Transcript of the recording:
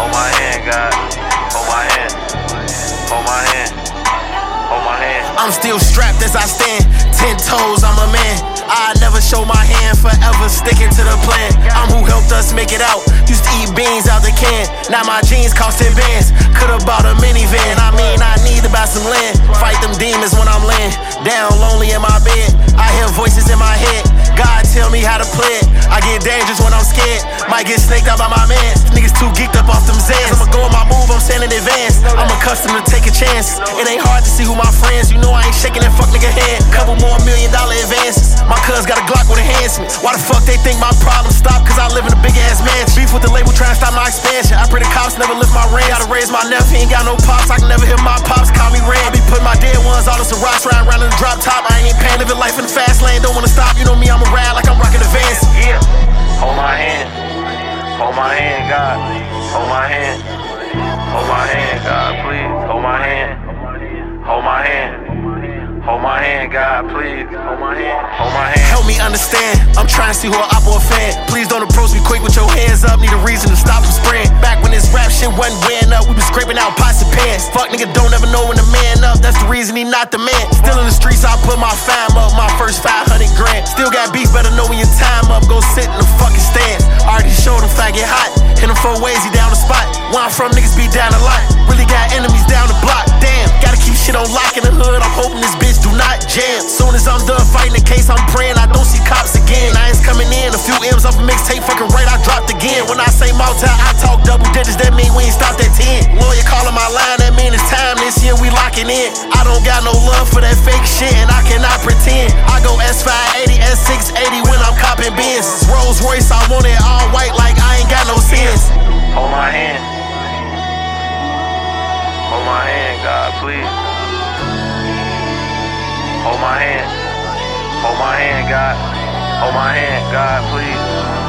Hold my hand, God. Hold my hand. Hold my hand. Hold my hand. I'm still strapped as I stand. Ten toes, I'm a man. I never show my hand, forever sticking to the plan. I'm who helped us make it out. Used to eat beans out the can. Now my jeans cost 10 bands. Could've bought a minivan. I mean, I need to buy some land. Fight them demons when I'm to play it. I get dangerous when I'm scared. Might get snaked out by my man. Niggas too geeked up off them Zans. I'ma go on my move, I'm saying in advance. I'm accustomed to taking chances. It ain't hard to see who my friends. You know I ain't shaking that fuck nigga hand. Couple more million dollar advances. My cuz got a Glock with enhancement. Why the fuck they think my problem stop? Cause I live in a big ass mansion. Beef with the label trying to stop my expansion. I pray the cops never lift my rent. Gotta raise my nephew, ain't got no pops. I can never hear my pops call me red. I be putting my dead ones all this rocks round round in the drop top. God. Hold my hand. Hold my hand, God, please. Hold my hand. Hold my hand. Hold my hand, God, please. Hold my hand. Hold my hand. Help me understand. I'm trying to see who I or a fan. Please don't approach me quick with your hands up. Need a reason to stop from spraying. Back when this rap shit wasn't wearing up, we been scraping out pots and pans. Fuck nigga, don't ever know when the man up. That's the reason he not the man. Still in the streets, I put my fam up. My first 500 grand. Still got beef, better know when your time up. Go sit in the fucking stands. Already showed him fat get hot. Four ways, he down the spot. Where I'm from, niggas be down a lot. Really got enemies down the block. Damn, gotta keep shit on lock in the hood. I'm hoping this bitch do not jam. Soon as I'm done fighting the case, I'm praying I don't see cops again. I ain't coming in, a few M's off a mixtape, fucking right, I dropped again. When I say Malta, I talk double digits, that mean we ain't stopped at 10. Lawyer calling my line, that mean it's time this year, we locking in. I don't got no love for that fake shit, and I cannot pretend. I go S580, S680 God, please. Hold my hand. Hold my hand, God. Hold my hand, God, please.